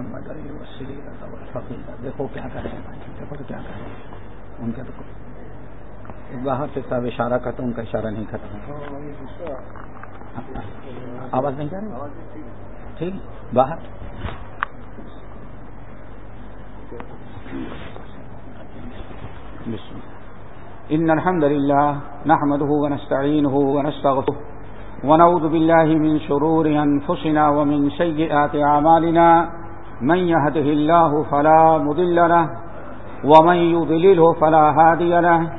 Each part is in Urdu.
محمد علی فقیر دیکھو کیا کریں دیکھو تو کیا کریں ان کے تو باہر سے صاحب اشارہ کرتا ان کا اشارہ نہیں ختم آواز نہیں کر رہی؟ ٹھیک۔ باہر۔ بسم إن الحمد لله نحمده ونستعينه ونستغفره ونعوذ بالله من شرور أنفسنا ومن سيئات عمالنا من يهده الله فلا مضل له، ومن يضلله فلا هادي له،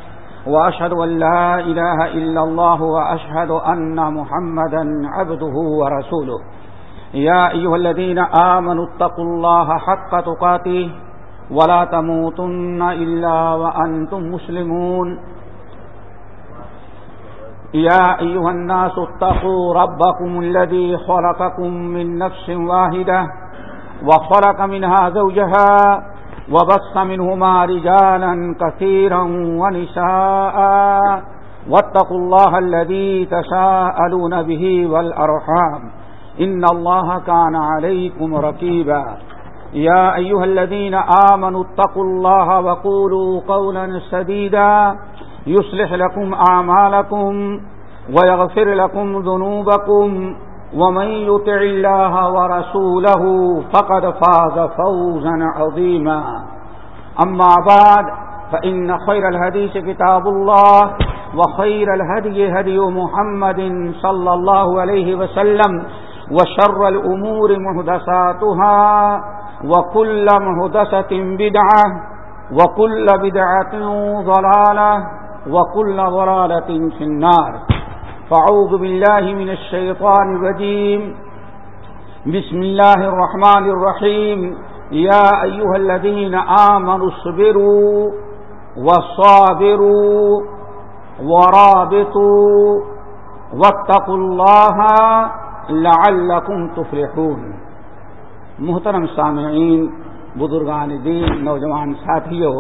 وأشهد أن لا إله إلا الله وأشهد أن محمدا عبده ورسوله. يا أيها الذين آمنوا اتقوا الله حق تقاته، ولا تموتن إلا وأنتم مسلمون. يا أيها الناس اتقوا ربكم الذي خلقكم من نفس واحدة وخلق منها زوجها وبص منهما رجالا كثيرا ونساء واتقوا الله الذي تساءلون به والأرحام إن الله كان عليكم ركيبا يا أيها الذين آمنوا اتقوا الله وقولوا قولا سديدا يصلح لكم أعمالكم ويغفر لكم ذنوبكم ومن يطع الله ورسوله فقد فاز فوزا عظيما. أما بعد، فإن خير الهديث كتاب الله وخير الهدي هدي محمد صلى الله عليه وسلم وشر الأمور مهدساتها وكل مهدسة بدعة وكل بدعة ضلالة وكل ضلالة في النار. فعوذ بالله من الشيطان الرجيم بسم الله الرحمن الرحيم يا أيها الذين آمنوا اصبروا وصابروا ورابطوا واتقوا الله لعلكم تفلحون محترم سامعین، بزرگان دین، نوجوان ساتھیوں،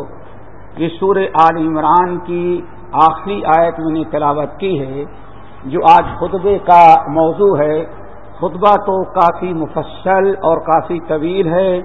یہ سور عال عمران کی آخری آیت میں نے تلاوت کی ہے۔ جو آج خطبے کا موضوع ہے، خطبہ تو کافی مفصل اور کافی طویل ہے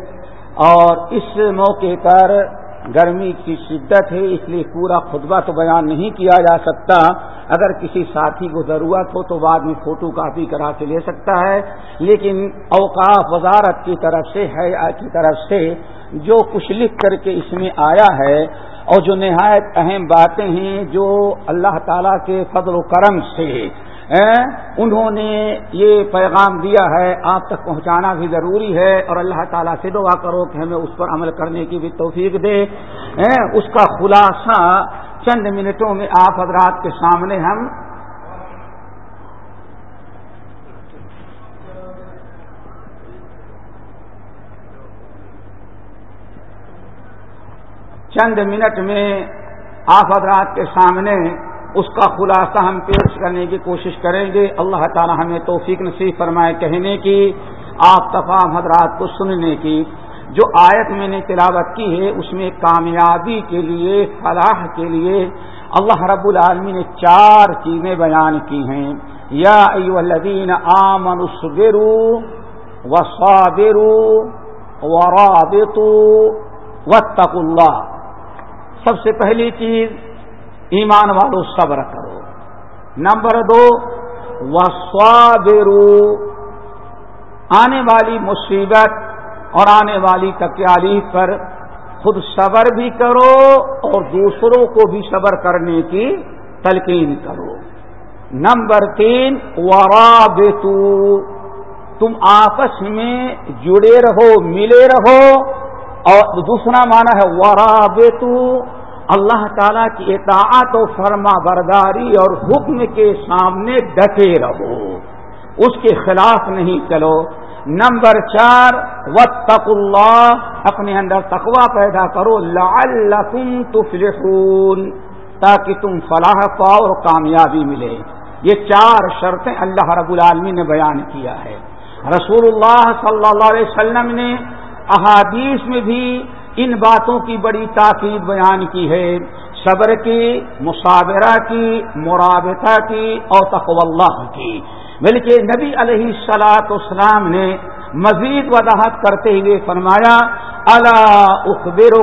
اور اس موقع پر گرمی کی شدت ہے، اس لیے پورا خطبہ تو بیان نہیں کیا جا سکتا۔ اگر کسی ساتھی کو ضرورت ہو تو بعد میں فوٹو کاپی کرا کے لے سکتا ہے۔ لیکن اوقاف وزارت کی طرف سے ہے کی طرف سے جو کچھ لکھ کر کے اس میں آیا ہے اور جو نہایت اہم باتیں ہیں جو اللہ تعالیٰ کے فضل و کرم سے انہوں نے یہ پیغام دیا ہے، آپ تک پہنچانا بھی ضروری ہے اور اللہ تعالیٰ سے دعا کرو کہ ہمیں اس پر عمل کرنے کی بھی توفیق دے۔ اس کا خلاصہ چند منٹوں میں آپ حضرات کے سامنے ہم چند منٹ میں آپ حضرات کے سامنے اس کا خلاصہ ہم پیش کرنے کی کوشش کریں گے۔ اللہ تعالی ہمیں توفیق نصیب فرمائے کہنے کی، آپ تفام حضرات کو سننے کی۔ جو آیت میں نے تلاوت کی ہے، اس میں کامیابی کے لیے، فلاح کے لیے اللہ رب العالمی نے چار چیزیں بیان کی ہیں۔ یا الذین آمن و صابرو و رابطو و اللہ۔ سب سے پہلی چیز، ایمان والو صبر کرو۔ نمبر دو وسوابرو آنے والی مصیبت اور آنے والی تکیالیف پر خود صبر بھی کرو اور دوسروں کو بھی صبر کرنے کی تلقین کرو۔ نمبر تین ورابطو تم آپس میں جڑے رہو، ملے رہو اور دوسرا معنی ہے ورابطو اللہ تعالیٰ کی اطاعت و فرما برداری اور حکم کے سامنے ڈٹے رہو۔ اس کے خلاف نہیں چلو۔ نمبر چار و اللہ اپنے اندر تقوا پیدا کرو۔ لعلکم تفلحون، تاکہ تم فلاح پاؤ اور کامیابی ملے۔ یہ چار شرطیں اللہ رب العالمین نے بیان کیا ہے۔ رسول اللہ صلی اللہ علیہ وسلم نے احادیث میں بھی ان باتوں کی بڑی تاکید بیان کی ہے۔ صبر کی مشاورہ کی، مرابطہ کی اور تقو اللہ کی۔ بلکہ نبی علیہ سلاط اسلام نے مزید وضاحت کرتے ہوئے فرمایا اللہ اخبر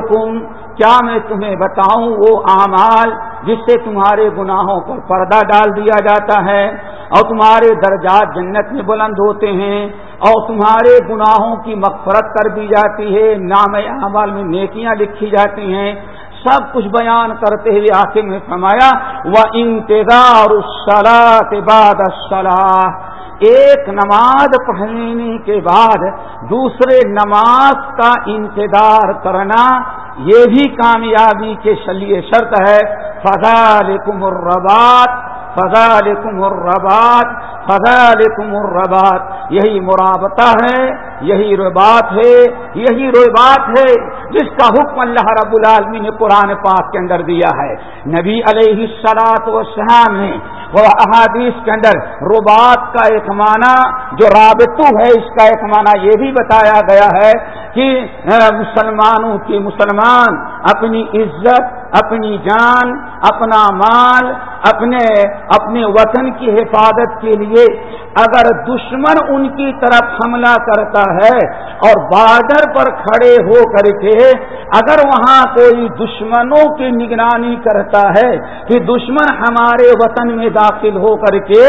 کیا میں تمہیں بتاؤں وہ اعمال جس سے تمہارے گناہوں پر پردہ ڈال دیا جاتا ہے؟ اور تمہارے درجات جنت میں بلند ہوتے ہیں اور تمہارے گناہوں کی مغفرت کر دی جاتی ہے، نام اعمال میں نیکیاں لکھی جاتی ہیں۔ سب کچھ بیان کرتے ہوئے آخر میں فرمایا وہ انتظار بعد ایک نماز پڑھنے کے بعد دوسرے نماز کا انتظار کرنا، یہ بھی کامیابی کے شلیے شرط ہے۔ فضال الربات فضال الربات فضال الربات یہی مرابطہ ہے، یہی ربات ہے، یہی روبات ہے، جس کا حکم اللہ رب العالمی نے قرآن پاک کے اندر دیا ہے۔ نبی علیہ سلاط و شہان نے وہ احادیث کے اندر ربات کا ایک معنی، جو رابطو ہے، اس کا ایک معنی یہ بھی بتایا گیا ہے کہ مسلمانوں کی مسلمان اپنی عزت اپنی جان، اپنا مال، اپنے اپنے وطن کی حفاظت کے لیے اگر دشمن ان کی طرف حملہ کرتا ہے اور بارڈر پر کھڑے ہو کر کے اگر وہاں کوئی دشمنوں کی نگرانی کرتا ہے کہ دشمن ہمارے وطن میں داخل ہو کر کے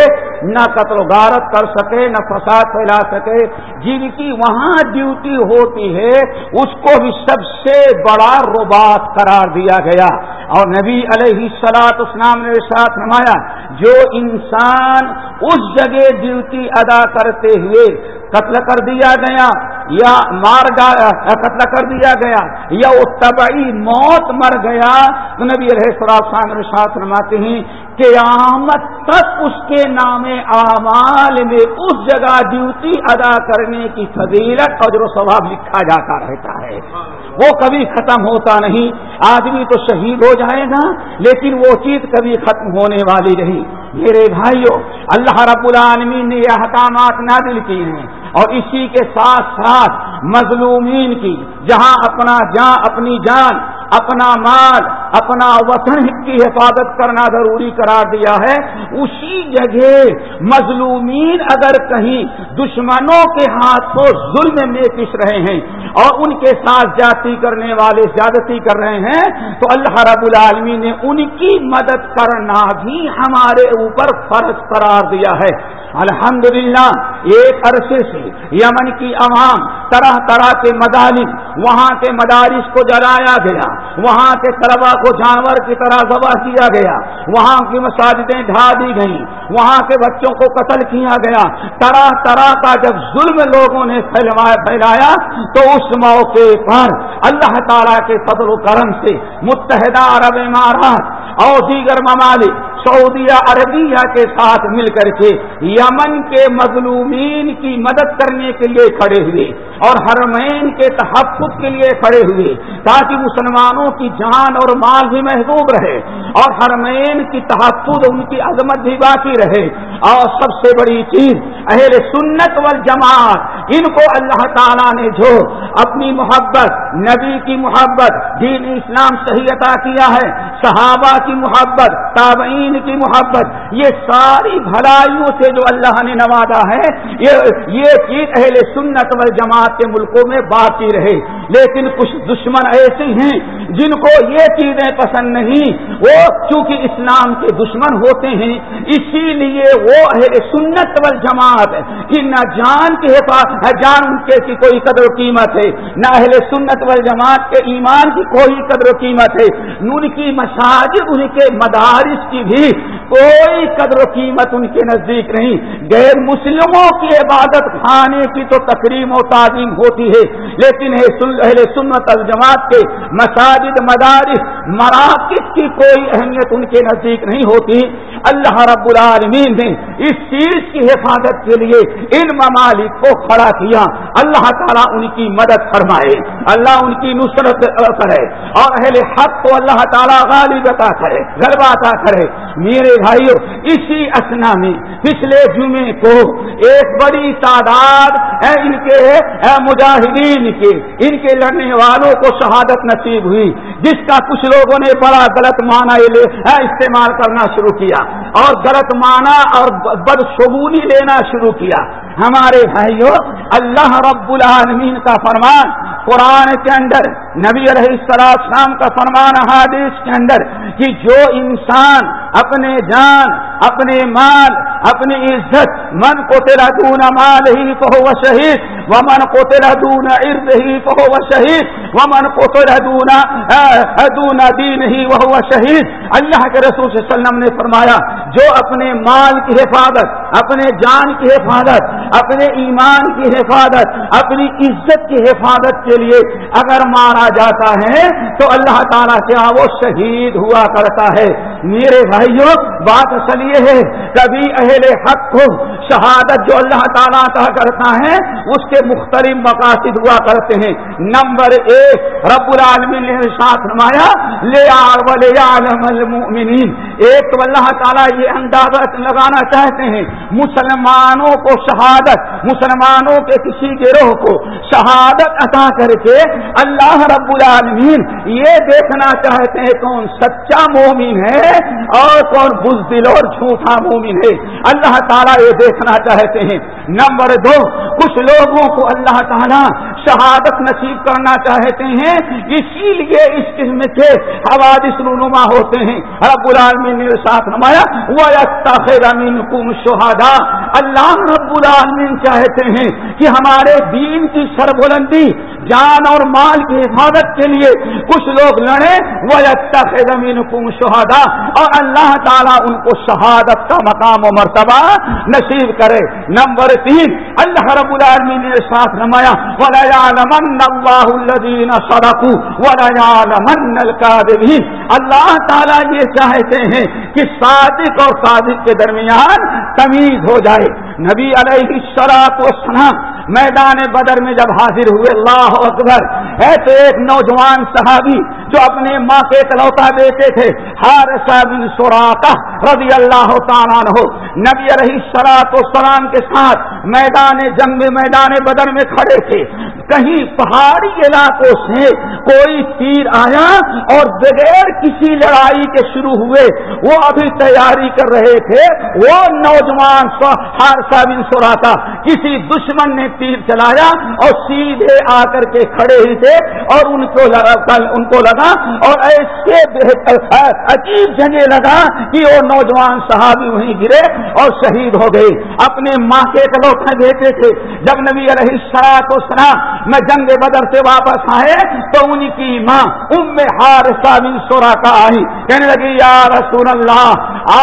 نہ قتل و غارت کر سکے، نہ فساد پھیلا سکے جن کی وہاں ڈیوٹی ہوتی ہے، اس کو بھی سب سے بڑا روبات قرار دیا گیا۔ اور نبی علیہ سلاط اسلام نے ساتھ نمایا جو انسان اس جگہ ڈیوٹی ادا کرتے ہوئے قتل کر دیا گیا، یا مار قتل کر دیا گیا، یا وہ طبعی موت مر گیا، تو نبی علیہ سراب ساتھ نماتے ہیں قیامت تک اس کے نام اعمال میں اس جگہ ڈیوٹی ادا کرنے کی فضیلت اور جو ثواب لکھا جاتا رہتا ہے، وہ کبھی ختم ہوتا نہیں۔ آدمی تو شہید ہو جائے گا، لیکن وہ چیز کبھی ختم ہونے والی نہیں۔ میرے بھائیوں اللہ رب العالمین نے یہ احکامات نازل کی ہیں اور اسی کے ساتھ ساتھ مظلومین کی، جہاں اپنا جان، اپنی جان، اپنا مال اپنا وطن کی حفاظت کرنا ضروری قرار دیا ہے۔ اسی جگہ مظلومین اگر کہیں دشمنوں کے ہاتھوں ظلم میں پس رہے ہیں اور ان کے ساتھ جاتی کرنے والے زیادتی کر رہے ہیں، تو اللہ رب العالمین نے ان کی مدد کرنا بھی ہمارے اوپر فرض قرار دیا ہے۔ الحمدللہ، ایک عرصے سے یمن کی عوام طرح طرح کے مدالس وہاں کے مدارس کو جلایا گیا۔ وہاں کے طلبا کو جانور کی طرح ذبح کیا گیا۔ وہاں کی مساجدیں ڈھا دی گئیں۔ وہاں کے بچوں کو قتل کیا گیا۔ طرح طرح کا جب ظلم لوگوں نے پھیلایا، تو اس موقع پر اللہ تعالیٰ کے فضل و کرم سے متحدہ عرب امارات اور دیگر ممالک سعودیہ عربیہ کے ساتھ مل کر کے یمن کے مظلومین کی مدد کرنے کے لیے کھڑے ہوئے۔ اور حرمین کے تحفظ کے لیے کھڑے ہوئے، تاکہ مسلمانوں کی جان اور مال بھی محبوب رہے اور حرمین کی تحفظ ان کی عظمت بھی باقی رہے۔ اور سب سے بڑی چیز، اہل سنت والجماعت ان کو اللہ تعالیٰ نے جو اپنی محبت، نبی کی محبت، دین اسلام صحیح عطا کیا ہے، صحابہ کی محبت، تابعین کی محبت، یہ ساری بھلائیوں سے جو اللہ نے نوازا ہے، یہ چیز اہل سنت و جماعت کے ملکوں میں باقی رہے۔ لیکن کچھ دشمن ایسے ہیں جن کو یہ چیزیں پسند نہیں۔ وہ چونکہ اسلام کے دشمن ہوتے ہیں، اسی لیے وہ اہل سنت و جماعت کی نہ جان کے جان کے کی کوئی قدر و قیمت ہے۔ نہ اہل سنت و جماعت کے ایمان کی کوئی قدر و قیمت ہے۔ ان کی مساجد، ان کے مدارس کی بھی کوئی قدر و قیمت ان کے نزدیک نہیں۔ غیر مسلموں کی عبادت خانے کی تو تقریم و تعلیم ہوتی ہے۔ لیکن اہل سنت الجماعت کے مساجد، مدارس، مراکز کی کوئی اہمیت ان کے نزدیک نہیں ہوتی۔ اللہ رب العالمین نے اس چیز کی حفاظت کے لیے ان ممالک کو کھڑا کیا۔ اللہ تعالیٰ ان کی مدد فرمائے۔ اللہ ان کی نصرت کرے۔ اور اہل حق کو اللہ تعالیٰ غالب عطا کرے غلبہ عطا کرے۔ میرے بھائیوں اسی اسنا میں پچھلے جمعے کو ایک بڑی تعداد ان کے مجاہدین کے، ان کے لڑنے والوں کو شہادت نصیب ہوئی، جس کا کچھ لوگوں نے بڑا غلط معنی استعمال کرنا شروع کیا۔ اور غلط معنی اور بدشگونی لینا شروع کیا۔ ہمارے بھائیوں اللہ رب العالمین کا فرمان، قرآن کے اندر، نبی علیہ السلام کا فرمان حادث کے اندر، کہ جو انسان اپنے جان، اپنے مال، اپنی عزت، من کو تیرا دون مال ہی تو وہ شہید وہ من کو تیرا دون ارد ہی تو وہ شہید وہ من کو تیرا دونا دونا دین ہی وہ شہید۔ اللہ کے رسول صلی اللہ علیہ وسلم نے فرمایا، جو اپنے مال کی حفاظت، اپنے جان کی حفاظت اپنے ایمان کی حفاظت، اپنی عزت کی حفاظت کے لیے اگر مارا جاتا ہے، تو اللہ تعالیٰ سے وہ شہید ہوا کرتا ہے۔ میرے بھائیوں، بات اصل یہ ہے، کبھی اہل حق کو شہادت جو اللہ تعالیٰ کا کرتا ہے، اس کے مختلف مقاصد ہوا کرتے ہیں۔ نمبر ایک، رب العالمین نے ساتھ نمایا لے المؤمنین۔ ایک تو اللہ تعالیٰ یہ اندازہ لگانا چاہتے ہیں، مسلمانوں کو شہادت عبادت مسلمانوں کے کسی گروہ کو شہادت عطا کر کے اللہ رب العالمین یہ دیکھنا چاہتے ہیں کون سچا مومن ہے اور کون بزدل اور جھوٹا مومن ہے۔ اللہ تعالیٰ یہ دیکھنا چاہتے ہیں۔ نمبر دو، کچھ لوگوں کو اللہ تعالیٰ شہادت نصیب کرنا چاہتے ہیں، اسی لیے اس قسم کے حوادث رونما ہوتے ہیں۔ رب العالمین نے ساتھ نمایا وہ امین کم شہادا اللہ رب العالمین چاہتے ہیں کہ ہمارے دین کی سربلندی، جان اور مال کی حفاظت کے لیے کچھ لوگ لڑے وہ زمین کم شہادا اور اللہ تعالیٰ ان کو شہادت کا مقام و مرتبہ نصیب کرے۔ نمبر تین اللہ رب العالمین نے ساتھ نمایا اللہ تعالیٰ یہ چاہتے ہیں کہ صادق اور صادق کے درمیان تمیز ہو جائے۔ نبی علیہ شراک و سلام میدان بدر میں جب حاضر ہوئے، اللہ اکبر ایسے ایک نوجوان صحابی جو اپنے ماں کے اکلوتا بیٹے تھے ہار بن سوراتا رضی اللہ تعالیٰ نبی علیہ سلاط و سلام کے ساتھ میدان جنگ میں میدان بدر میں کھڑے تھے۔ کہیں پہاڑی علاقوں سے کوئی تیر آیا اور بغیر کسی لڑائی کے شروع ہوئے، وہ ابھی تیاری کر رہے تھے۔ وہ نوجوان ہارسا بن سوراتا کسی دشمن نے تیر چلایا اور سیدھے آ کر کے کھڑے ہی تھے اور ان کو لگا ان کو لگا اور ایسے عجیب جگہ لگا کہ وہ نوجوان صحابی وہیں گرے اور شہید ہو گئے۔ اپنے ماں کے کلوٹے بیٹے تھے۔ جب نبی علیہ سرات و سنا میں جنگ بدر سے واپس آئے تو ان کی ماں ام ہار بن سورا کا آئی۔ کہنے لگی، یا رسول اللہ،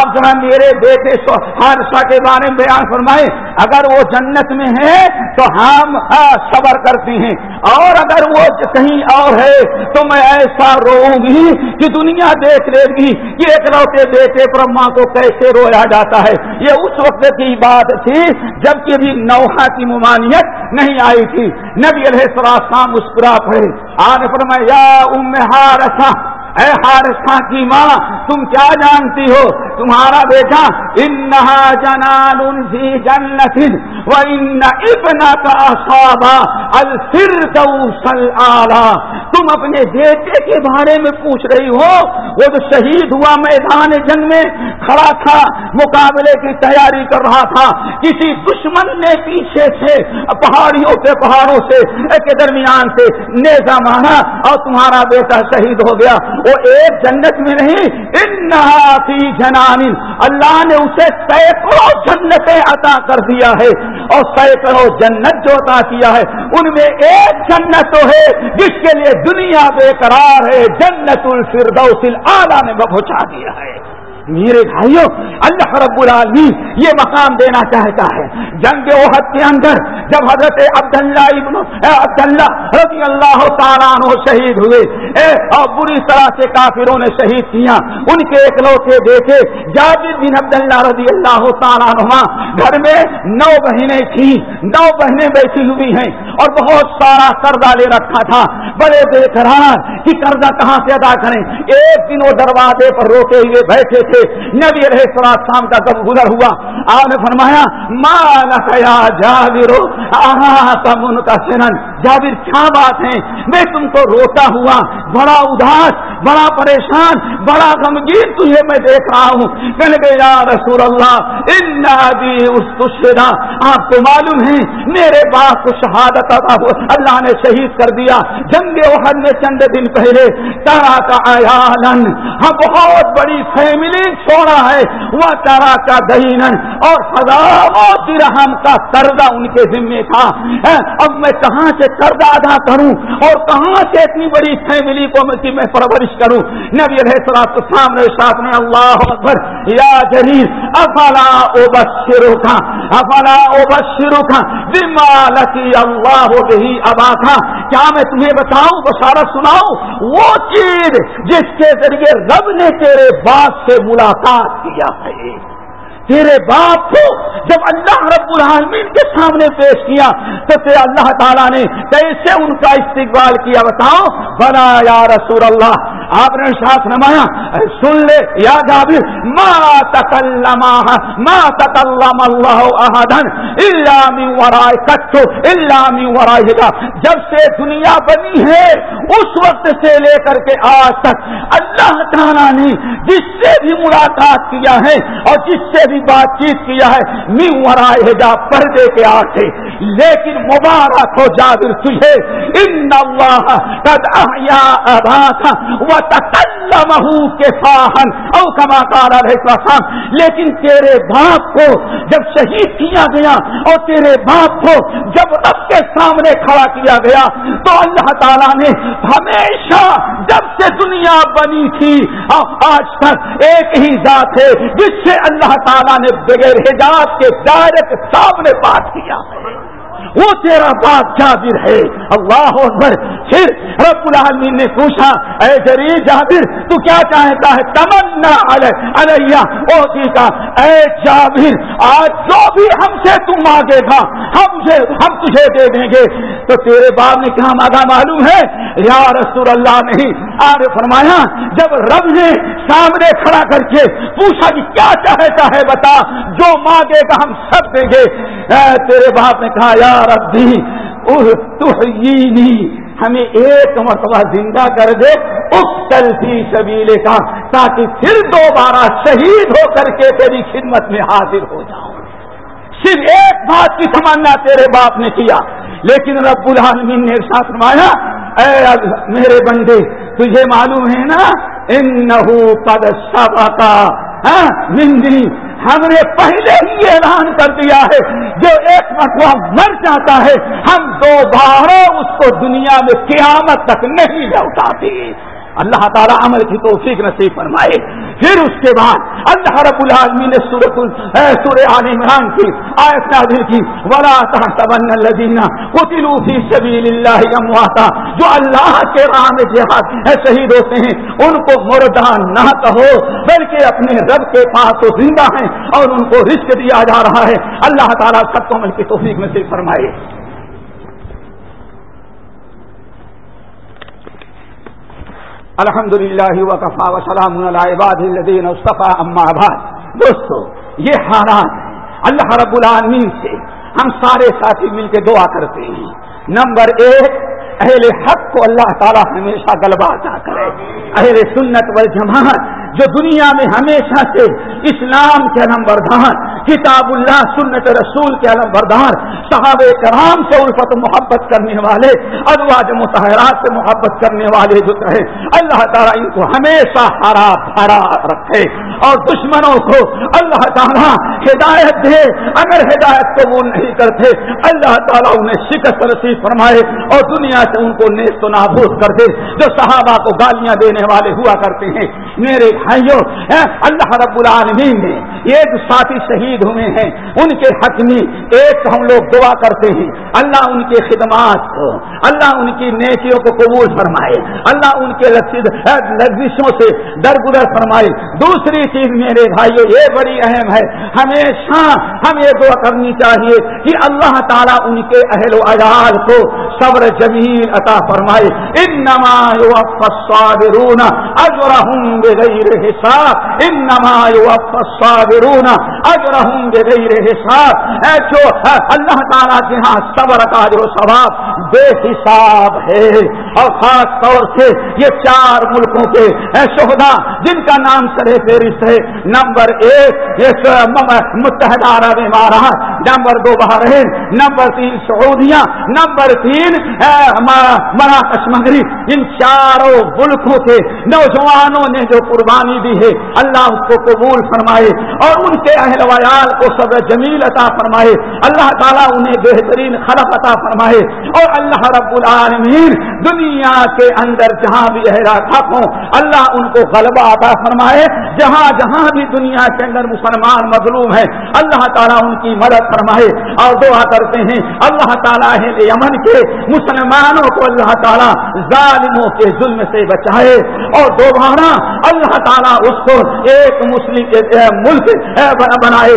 آپ ذرا میرے بیٹے ہارسا کے بارے میں بیان فرمائے اگر وہ جنت میں ہے تو ہم ہاں صبر کرتے ہیں۔ اور اگر وہ کہیں اور ہے تو میں ایسا روؤں گی کہ دنیا دیکھ لے گی۔ کہ ایک بیٹے برہما کو کیسے رویا جاتا ہے؟ یہ اس وقت کی بات تھی جبکہ بھی نوحا کی ممانعت نہیں آئی تھی۔ نبی علیہ السلام مسکرا پڑے۔ آج پر میں یا ام ہارسا اے ہارسا کی ماں، تم کیا جانتی ہو؟ تمہارا بیٹا انہا جنان فی جنت و ان الفردوس تم اپنے بیٹے کے بارے میں پوچھ رہی ہو؟ وہ جو شہید ہوا میدان جنگ میں، کھڑا تھا، مقابلے کی تیاری کر رہا تھا، کسی دشمن نے پیچھے سے، پہاڑیوں کے پہاڑوں سے کے درمیان سے نیزا مارا اور تمہارا بیٹا شہید ہو گیا۔ وہ ایک جنت میں نہیں ان جنان اللہ نے اسے سینکڑوں جنتیں عطا کر دیا ہے اور سینکڑوں جنت جو عطا کیا ہے، ان میں ایک جنت تو ہے جس کے لیے دنیا بے قرار ہے، جنت الفردوس اعلیٰ نے پہنچا دیا ہے۔ میرے بھائیوں، اللہ رب العالمین یہ مقام دینا چاہتا ہے۔ جنگ عہد کے اندر جب حضرت عبداللہ ابن عبداللہ رضی اللہ تعالیٰ عنہ شہید ہوئے، اے اور بری طرح سے کافروں نے شہید کیا۔ ان کے ایک لوٹے بیٹے جابر بن عبداللہ رضی اللہ تعالیٰ عنہ گھر میں نو بہنیں تھیں، نو بہنیں بیٹھی ہوئی ہیں۔ اور بہت سارا قرضہ لے رکھا تھا۔ بڑے بے قرار کہ قرضہ کہاں سے ادا کریں؟ ایک دن وہ دروازے پر روکے ہوئے بیٹھے تھے۔ نبی علیہ السلام کا کب گزر ہوا۔ آپ نے فرمایا مانا کیا جابر جابر، کیا بات ہے؟ میں تم کو روتا ہوا۔ بڑا اداس، بڑا پریشان، بڑا غمگین تجھے میں دیکھ رہا ہوں۔ کہنے کے یا رسول اللہ ان آپ کو معلوم ہے، میرے باپ کو شہادت اللہ نے شہید کر دیا۔ جنگ وحد میں چند دن پہلے تارا کا آیالن ہم ہاں، بہت بڑی فیملی چھوڑا ہے۔ وہ تارا کا دہینن، اور ہزاروں درہم کا قرضہ ان کے ذمے تھا۔ اب میں کہاں سے قرضہ ادا کروں؟ اور کہاں سے اتنی بڑی فیملی کو میں پرورش کروں؟ نبی علیہ السلام سامنے ساتھ میں اللہ اکبر، یا جلیل، افلا او بشرو کا افلا او بشرو کا لکی اللہ؟ ہو گئی اب آخا کیا میں تمہیں بتاؤں بشارت سناؤں؟ وہ چیز جس کے ذریعے رب نے تیرے باپ سے ملاقات کیا ہے۔ تیرے باپ کو جب اللہ رب العالمین کے سامنے پیش کیا تو تیرے اللہ تعالیٰ نے کیسے ان کا استقبال کیا بتاؤ؟ بنا یا رسول اللہ، آپ نے ساتھ نمایا سن لے یا جابر، ما تکلم ما تکلم اللہ احدن الا من ورائے کٹو الا من ورائے جب سے دنیا بنی ہے، اس وقت سے لے کر کے آج تک اللہ تعالیٰ نے جس سے بھی ملاقات کیا ہے اور جس سے بھی بات چیت کیا ہے؟ من ورائے جا پردے کے آٹھے لیکن مبارک ہو جابر تجھے ان اللہ قد احیا اباک و کے فاہن او کما کارا رہے لیکن تیرے باپ کو جب شہید کیا گیا اور تیرے باپ کو جب رب کے سامنے کھڑا کیا گیا، تو اللہ تعالیٰ نے ہمیشہ جب سے دنیا بنی تھی آج تک ایک ہی ذات ہے، جس سے اللہ تعالیٰ تعالیٰ نے بغیر حجاب کے ڈائریکٹ سامنے بات کیا۔ ہے وہ تیرا باپ جابر ہے۔ اللہ اکبر۔ پھر رب العالمین نے پوچھا، اے جری جابر، تو کیا چاہتا ہے؟ تمنا علیہ۔ اوتی کا اے جابر، آج جو بھی ہم سے تم مانگے گا، ہم سے ہم تجھے دے دیں گے۔ تو تیرے باپ نے کہا مانگا معلوم ہے؟ یا رسول اللہ نہیں۔ آر فرمایا، جب رب نے سامنے کھڑا کر کے پوچھا کہ کیا چاہتا ہے بتا، جو مانگے گا ہم سب دیں گے۔ تیرے باپ نے کہا، یا ہمیں ایک مرتبہ زندہ کر دے۔ اس کل شبیلے کا تاکہ پھر دوبارہ شہید ہو کر کے تیری خدمت میں حاضر ہو جاؤں۔ صرف ایک بات کی تمنا تیرے باپ نے کیا۔ لیکن رب العالمین نے ساتھ مایا اے میرے بندے، تجھے معلوم ہے نا؟ ان پد سب کا مندی ہاں، ہم نے پہلے ہی اعلان کر دیا ہے، جو ایک مرتبہ مر جاتا ہے، ہم دوبارہ اس کو دنیا میں قیامت تک نہیں لوٹاتے۔ اللہ تعالیٰ عمل کی توفیق نصیب فرمائے۔ پھر اس کے بعد اللہ رب العالمین نے سورت سورہ عال عمران کی آیت نازل کی۔ ولا تحسبن الذين قتلوا في سبيل الله امواتا جو اللہ کے راہ میں جہاد شہید ہوتے ہیں، ان کو مردان نہ کہو، بلکہ اپنے رب کے پاس تو زندہ ہیں اور ان کو رزق دیا جا رہا ہے۔ اللہ تعالیٰ سب کو عمل کی توفیق نصیب فرمائے۔ الحمد للہ وقفا وسلام الدین اما آباد دوستو، یہ حالات اللہ رب العالمین سے ہم سارے ساتھی مل کے دعا کرتے ہیں۔ نمبر ایک، اہل حق کو اللہ تعالیٰ ہمیشہ غلبہ عطا کرے۔ اہل سنت والجماعت جو دنیا میں ہمیشہ سے اسلام کے علم بردار کتاب اللہ، سنت رسول کے علم بردار صحاب کرام سے الفت محبت کرنے والے ادواج متحرات سے محبت کرنے والے جو کہے اللہ تعالیٰ ان کو ہمیشہ ہرا بھرا رکھے اور دشمنوں کو اللہ تعالیٰ ہدایت دے۔ اگر ہدایت کو وہ نہیں کرتے، اللہ تعالیٰ انہیں شکست رسیف فرمائے اور دنیا سے ان کو نیست و نابود کر دے۔ جو صحابہ کو گالیاں دینے والے ہوا کرتے ہیں میرے بھائیوں اللہ رب العالمین نے ایک ساتھی شہید ہوئے ہیں، ان کے حق میں ایک ہم لوگ دعا کرتے ہیں۔ اللہ ان کے خدمات کو، اللہ ان کی نیکیوں کو قبول فرمائے۔ اللہ ان کے لذیذوں سے درگزر فرمائے۔ دوسری چیز میرے بھائیوں، یہ بڑی اہم ہے، ہمیشہ ہمیں دعا کرنی چاہیے کہ اللہ تعالیٰ ان کے اہل و اجال کو صبر جمیل عطا فرمائے۔ ان نما بغیر حساب، انما رہے الصابرون اجرهم بغیر حساب۔ اے جو اللہ تعالی کے ہاں صبر کا جو ثواب، بے حساب ہے۔ اور خاص طور سے یہ چار ملکوں کے شہدا، جن کا نام سرے فہرست ہے نمبر ایک متحدہ عرب امارات۔ نمبر دو بحرین۔ نمبر تین سعودیہ۔ نمبر تین مراکش مغرب ان چاروں ملکوں کے نوجوانوں نے جو قربانی دی ہے، اللہ اس کو قبول فرمائے اور ان کے اہل ویال کو سب جمیل عطا فرمائے۔ اللہ تعالیٰ انہیں بہترین خلف عطا فرمائے۔ اور اللہ رب العالمین دنیا کے اندر جہاں بھی ہوں اللہ ان کو غلبہ عطا فرمائے جہاں جہاں بھی دنیا کے اندر مسلمان مظلوم ہے اللہ تعالیٰ ان کی مدد فرمائے۔ اور دعا کرتے ہیں، اللہ تعالیٰ یمن کے مسلمانوں کو اللہ تعالیٰ ظالموں کے ظلم سے بچائے۔ اور دوبارہ اللہ تعالیٰ اس کو ایک مسلم ملک بنائے۔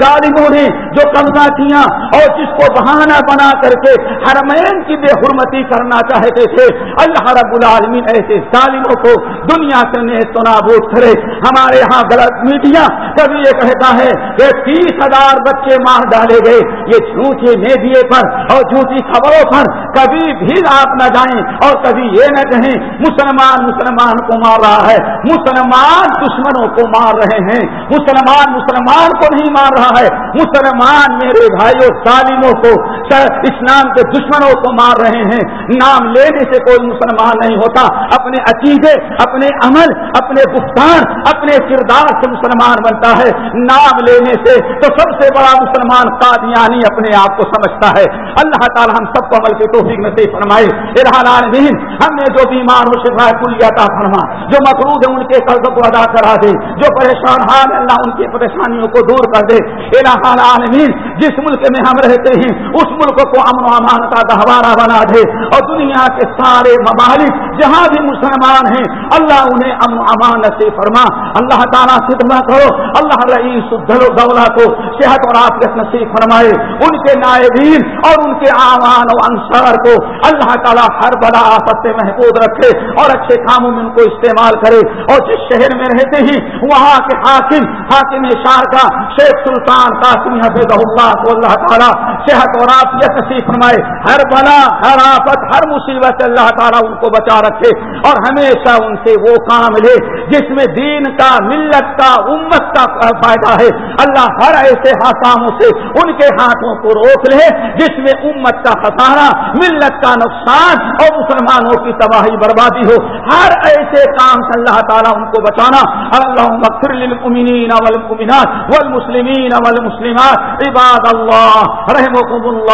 ظالموں نے جو قبضہ کیا اور جس کو بہانہ بنا کر کے حرمین کی بے حرمتی کرنا چاہتے تھے، اللہ رب العالمین ایسے ظالموں کو دنیا سے نابود کرے۔ ہمارے یہاں غلط میڈیا کبھی یہ کہتا ہے کہ تیس ہزار بچے مار ڈالے گئے، یہ جھوٹے میڈیا پر اور جھوٹی خبروں پر کبھی بھی آپ نہ جائیں اور کبھی یہ نہ کہیں، مسلمان مسلمان کو مار رہا ہے، مسلمان دشمنوں کو مار رہے ہیں، مسلمان مسلمان کو نہیں مار رہا ہے، مسلمان میرے بھائیوں، ظالموں کو اسلام کے دشمنوں کو مار رہے ہیں۔ نام لینے سے کوئی مسلمان نہیں ہوتا۔ اپنے عقیدے، اپنے عمل، اپنے گفتان اپنے کردار سے مسلمان بنتا ہے۔ نام لینے سے تو سب سے بڑا مسلمان قادیانی یعنی اپنے آپ کو سمجھتا ہے۔ اللہ تعالی ہم سب کو عمل کے توفیق میں سے فرمائے العالمین، ہم نے جو بیمار ہو شفا کل جاتا فرما۔ جو مقروض ہے ان کے قرض کو ادا کرا دے۔ جو پریشان حال اللہ ان کی پریشانیوں کو دور کر دے۔ العالمین، جس ملک میں ہم رہتے ہیں، اس ملک کو امن و امان کا گہوارہ بنا دے اور دنیا کے سارے ممالک جہاں بھی مسلمان ہیں۔ اللہ انہیں امن و امان سے فرما۔ اللہ تعالیٰ خدمہ کرو۔ اللہ رئیس دولہ کو صحت اور آفیت نصیب فرمائے۔ ان کے نائبین اور ان کے آوان و انصار کو اللہ تعالیٰ ہر بڑا آفت سے محفوظ رکھے اور اچھے کاموں میں ان کو استعمال کرے۔ اور جس شہر میں رہتے ہیں وہاں کے حاکم حاکم شار کا شیخ سلطان قاسم حفظ اللہ کو اللہ تعالیٰ صحت اور آفیت نصیب فرمائے، ہر بلا، ہر آفت، ہر مصیبت اللہ تعالیٰ ان کو بچا رکھے اور ہمیشہ ان سے وہ کام لے جس میں دین کا، ملت کا، امت کا فائدہ ہے۔ اللہ ہر ایسے حکاموں سے ان کے ہاتھوں کو روک لے جس میں امت کا خسارہ، ملت کا نقصان اور مسلمانوں کی تباہی بربادی ہو۔ ہر ایسے کام سے اللہ تعالیٰ ان کو بچانا۔ اللہ مغفر للمؤمنین والمؤمنات والمسلمین والمسلمات، عباد اللہ رحمكم اللہ